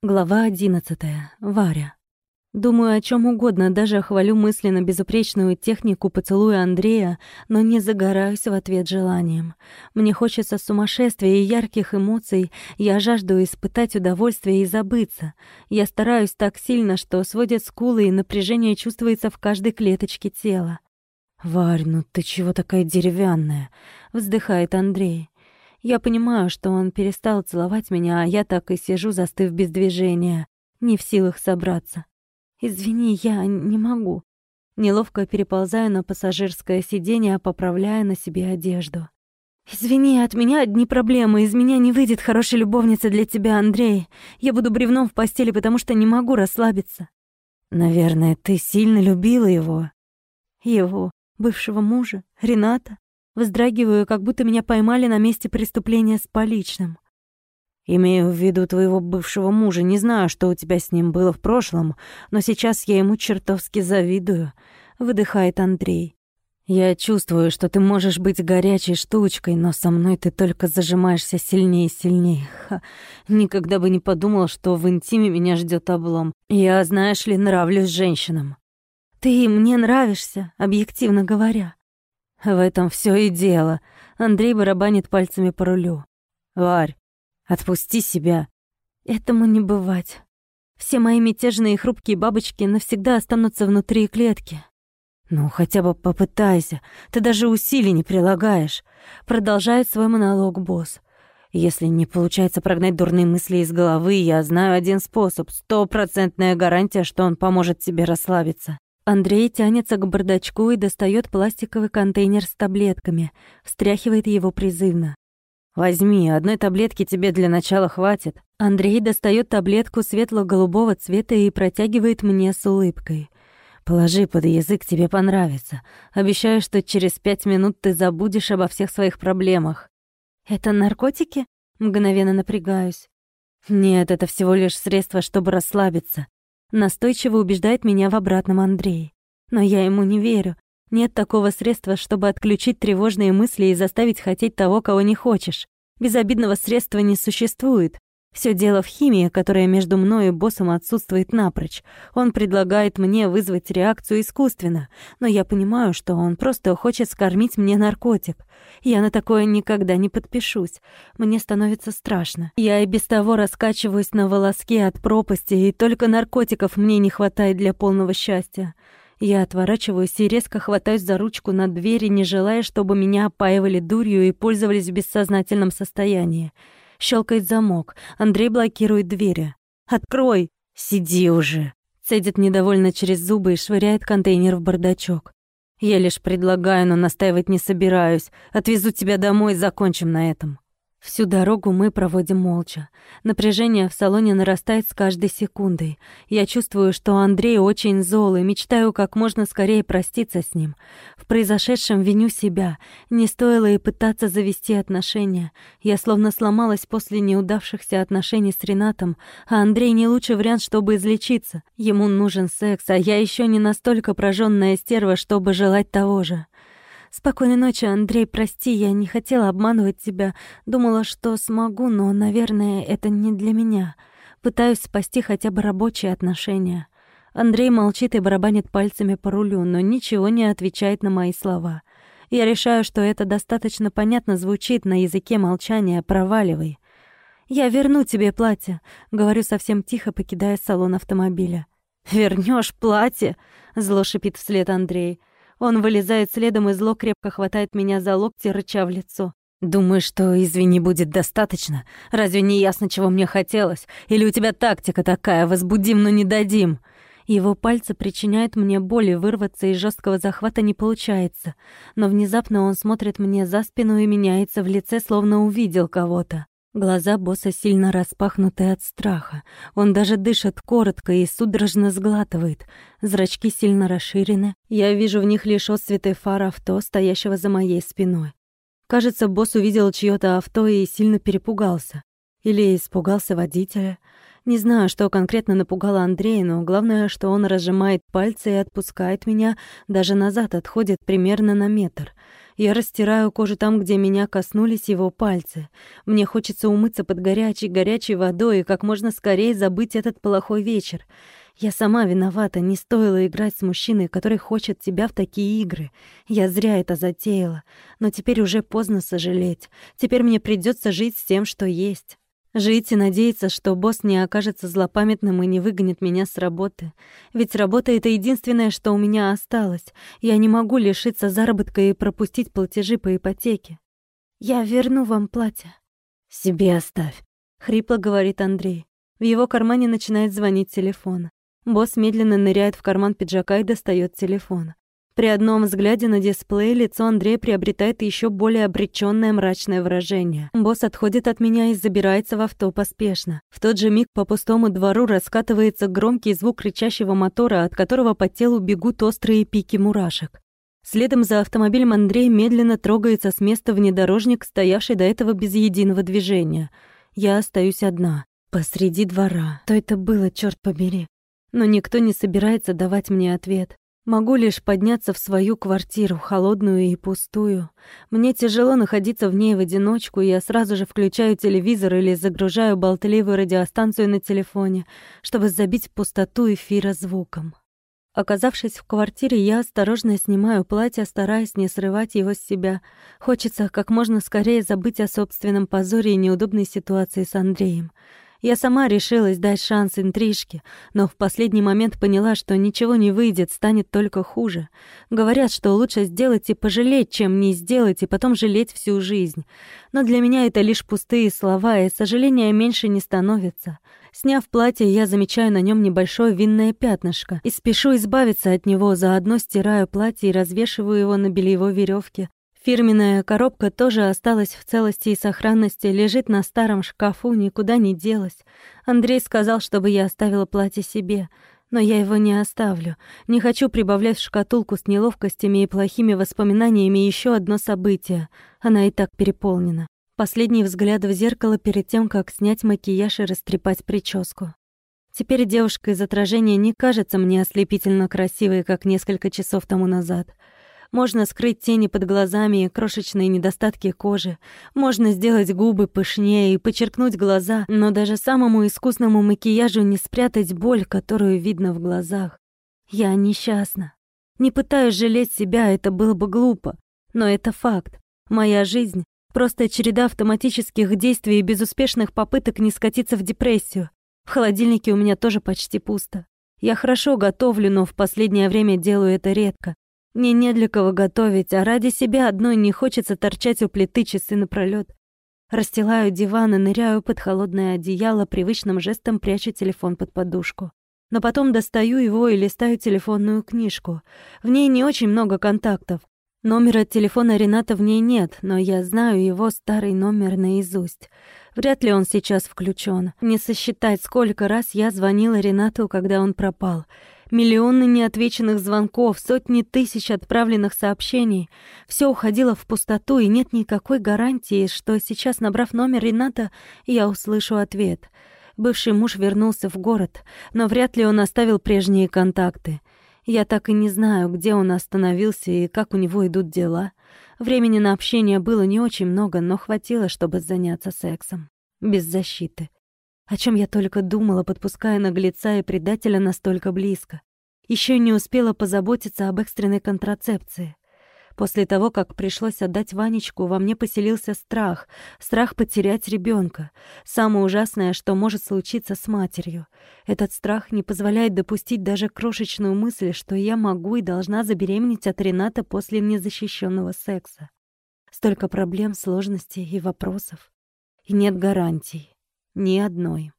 Глава одиннадцатая. Варя. Думаю о чем угодно, даже хвалю мысленно безупречную технику поцелуя Андрея, но не загораюсь в ответ желанием. Мне хочется сумасшествия и ярких эмоций, я жажду испытать удовольствие и забыться. Я стараюсь так сильно, что сводят скулы, и напряжение чувствуется в каждой клеточке тела. «Варь, ну ты чего такая деревянная?» — вздыхает Андрей. Я понимаю, что он перестал целовать меня, а я так и сижу, застыв без движения, не в силах собраться. «Извини, я не могу». Неловко переползаю на пассажирское сиденье, поправляя на себе одежду. «Извини, от меня одни проблемы. Из меня не выйдет хорошей любовницы для тебя, Андрей. Я буду бревном в постели, потому что не могу расслабиться». «Наверное, ты сильно любила его». «Его, бывшего мужа, Рената?» Вздрагиваю, как будто меня поймали на месте преступления с поличным. Имею в виду твоего бывшего мужа. Не знаю, что у тебя с ним было в прошлом, но сейчас я ему чертовски завидую», — выдыхает Андрей. «Я чувствую, что ты можешь быть горячей штучкой, но со мной ты только зажимаешься сильнее и сильнее. Ха, никогда бы не подумал, что в интиме меня ждет облом. Я, знаешь ли, нравлюсь женщинам». «Ты мне нравишься, объективно говоря», в этом все и дело. Андрей барабанит пальцами по рулю. Варь, отпусти себя. Этому не бывать. Все мои мятежные хрупкие бабочки навсегда останутся внутри клетки. Ну, хотя бы попытайся. Ты даже усилий не прилагаешь. Продолжает свой монолог босс. Если не получается прогнать дурные мысли из головы, я знаю один способ. Стопроцентная гарантия, что он поможет тебе расслабиться. Андрей тянется к бардачку и достает пластиковый контейнер с таблетками, встряхивает его призывно. «Возьми, одной таблетки тебе для начала хватит». Андрей достает таблетку светло-голубого цвета и протягивает мне с улыбкой. «Положи под язык, тебе понравится. Обещаю, что через пять минут ты забудешь обо всех своих проблемах». «Это наркотики?» Мгновенно напрягаюсь. «Нет, это всего лишь средство, чтобы расслабиться. Настойчиво убеждает меня в обратном Андрей. Но я ему не верю. Нет такого средства, чтобы отключить тревожные мысли и заставить хотеть того, кого не хочешь. Безобидного средства не существует. Все дело в химии, которая между мной и боссом отсутствует напрочь. Он предлагает мне вызвать реакцию искусственно, но я понимаю, что он просто хочет скормить мне наркотик. Я на такое никогда не подпишусь. Мне становится страшно. Я и без того раскачиваюсь на волоске от пропасти, и только наркотиков мне не хватает для полного счастья. Я отворачиваюсь и резко хватаюсь за ручку на двери, не желая, чтобы меня опаивали дурью и пользовались в бессознательном состоянии. Щелкает замок. Андрей блокирует двери. «Открой!» «Сиди уже!» Цедит недовольно через зубы и швыряет контейнер в бардачок. «Я лишь предлагаю, но настаивать не собираюсь. Отвезу тебя домой и закончим на этом». Всю дорогу мы проводим молча. Напряжение в салоне нарастает с каждой секундой. Я чувствую, что Андрей очень зол и мечтаю как можно скорее проститься с ним. В произошедшем виню себя. Не стоило и пытаться завести отношения. Я словно сломалась после неудавшихся отношений с Ренатом, а Андрей не лучший вариант, чтобы излечиться. Ему нужен секс, а я еще не настолько прожженная стерва, чтобы желать того же. «Спокойной ночи, Андрей, прости, я не хотела обманывать тебя. Думала, что смогу, но, наверное, это не для меня. Пытаюсь спасти хотя бы рабочие отношения». Андрей молчит и барабанит пальцами по рулю, но ничего не отвечает на мои слова. Я решаю, что это достаточно понятно звучит на языке молчания «проваливай». «Я верну тебе платье», — говорю совсем тихо, покидая салон автомобиля. «Вернёшь платье?» — зло шипит вслед Андрей. Он вылезает следом и зло крепко хватает меня за локти, рыча в лицо. «Думаешь, что извини будет достаточно? Разве не ясно, чего мне хотелось? Или у тебя тактика такая, возбудим, но не дадим?» Его пальцы причиняют мне боль, вырваться из жесткого захвата не получается. Но внезапно он смотрит мне за спину и меняется в лице, словно увидел кого-то. Глаза босса сильно распахнуты от страха. Он даже дышит коротко и судорожно сглатывает. Зрачки сильно расширены. Я вижу в них лишь отсветы фар авто, стоящего за моей спиной. Кажется, босс увидел чьё-то авто и сильно перепугался. Или испугался водителя. Не знаю, что конкретно напугало Андрея, но главное, что он разжимает пальцы и отпускает меня, даже назад отходит примерно на метр — Я растираю кожу там, где меня коснулись его пальцы. Мне хочется умыться под горячей-горячей водой и как можно скорее забыть этот плохой вечер. Я сама виновата, не стоило играть с мужчиной, который хочет тебя в такие игры. Я зря это затеяла. Но теперь уже поздно сожалеть. Теперь мне придется жить с тем, что есть. Жить и надеяться, что босс не окажется злопамятным и не выгонит меня с работы. Ведь работа — это единственное, что у меня осталось. Я не могу лишиться заработка и пропустить платежи по ипотеке. Я верну вам платье. Себе оставь, — хрипло говорит Андрей. В его кармане начинает звонить телефон. Босс медленно ныряет в карман пиджака и достает телефон. При одном взгляде на дисплей лицо Андрея приобретает еще более обречённое мрачное выражение. Босс отходит от меня и забирается в авто поспешно. В тот же миг по пустому двору раскатывается громкий звук кричащего мотора, от которого по телу бегут острые пики мурашек. Следом за автомобилем Андрей медленно трогается с места внедорожник, стоявший до этого без единого движения. Я остаюсь одна, посреди двора. То это было, чёрт побери. Но никто не собирается давать мне ответ. Могу лишь подняться в свою квартиру, холодную и пустую. Мне тяжело находиться в ней в одиночку, и я сразу же включаю телевизор или загружаю болтливую радиостанцию на телефоне, чтобы забить пустоту эфира звуком. Оказавшись в квартире, я осторожно снимаю платье, стараясь не срывать его с себя. Хочется как можно скорее забыть о собственном позоре и неудобной ситуации с Андреем. Я сама решилась дать шанс интрижке, но в последний момент поняла, что ничего не выйдет, станет только хуже. Говорят, что лучше сделать и пожалеть, чем не сделать и потом жалеть всю жизнь. Но для меня это лишь пустые слова, и сожаления меньше не становится. Сняв платье, я замечаю на нем небольшое винное пятнышко и спешу избавиться от него, заодно стираю платье и развешиваю его на бельевой веревке. Фирменная коробка тоже осталась в целости и сохранности, лежит на старом шкафу, никуда не делась. Андрей сказал, чтобы я оставила платье себе, но я его не оставлю. Не хочу прибавлять в шкатулку с неловкостями и плохими воспоминаниями еще одно событие. Она и так переполнена. Последний взгляд в зеркало перед тем, как снять макияж и растрепать прическу. Теперь девушка из отражения не кажется мне ослепительно красивой, как несколько часов тому назад. Можно скрыть тени под глазами и крошечные недостатки кожи. Можно сделать губы пышнее и подчеркнуть глаза, но даже самому искусному макияжу не спрятать боль, которую видно в глазах. Я несчастна. Не пытаюсь жалеть себя, это было бы глупо. Но это факт. Моя жизнь — просто череда автоматических действий и безуспешных попыток не скатиться в депрессию. В холодильнике у меня тоже почти пусто. Я хорошо готовлю, но в последнее время делаю это редко. Мне не для кого готовить, а ради себя одной не хочется торчать у плиты часы напролёт. Расстилаю диван и ныряю под холодное одеяло, привычным жестом прячу телефон под подушку. Но потом достаю его и листаю телефонную книжку. В ней не очень много контактов. Номера телефона Рената в ней нет, но я знаю его старый номер наизусть. Вряд ли он сейчас включен. Не сосчитать, сколько раз я звонила Ренату, когда он пропал. Миллионы неотвеченных звонков, сотни тысяч отправленных сообщений. Все уходило в пустоту, и нет никакой гарантии, что сейчас, набрав номер Рената, я услышу ответ. Бывший муж вернулся в город, но вряд ли он оставил прежние контакты. Я так и не знаю, где он остановился и как у него идут дела. Времени на общение было не очень много, но хватило, чтобы заняться сексом. Без защиты. О чем я только думала, подпуская наглеца и предателя настолько близко. Еще не успела позаботиться об экстренной контрацепции. После того, как пришлось отдать Ванечку, во мне поселился страх. Страх потерять ребенка. Самое ужасное, что может случиться с матерью. Этот страх не позволяет допустить даже крошечную мысль, что я могу и должна забеременеть от Рената после незащищенного секса. Столько проблем, сложностей и вопросов. И нет гарантий. Ни одной.